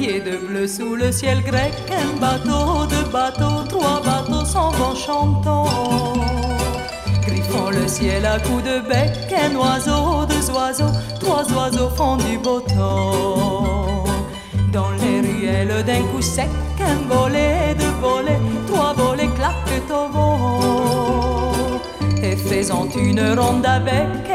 de bleu sous le ciel grec. Un bateau, deux bateaux, trois bateaux s'en vont chantant. Griffant le ciel à coups de bec, un oiseau, deux oiseaux, trois oiseaux font du beau temps. Dans les ruelles d'un coup sec, un volet, deux volets, trois volets claquent au vent. Et faisant une ronde avec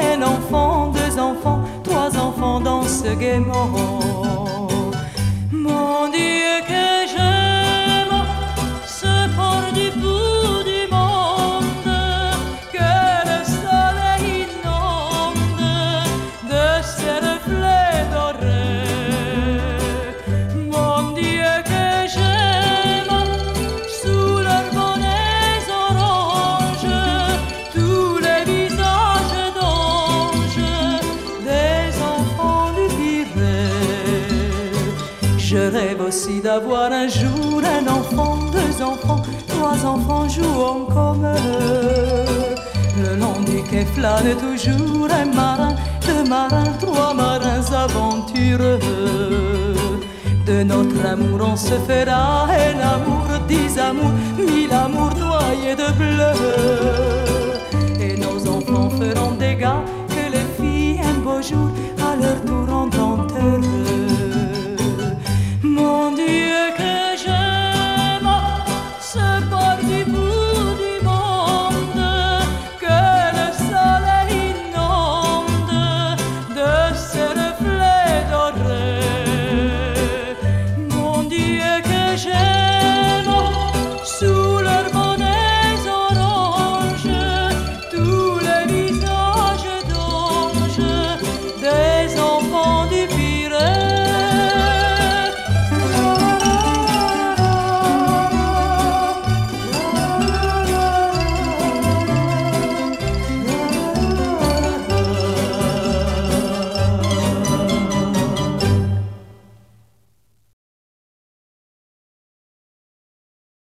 Je rêve aussi d'avoir un jour un enfant, deux enfants, trois enfants jouant comme eux. Le long du quai flâne toujours un marin, deux marins, trois marins aventureux. De notre amour on se fera un amour, dix amours, mille amours noyés de bleu. Et nos enfants feront des gars que les filles un beau jour à leur tour entendent.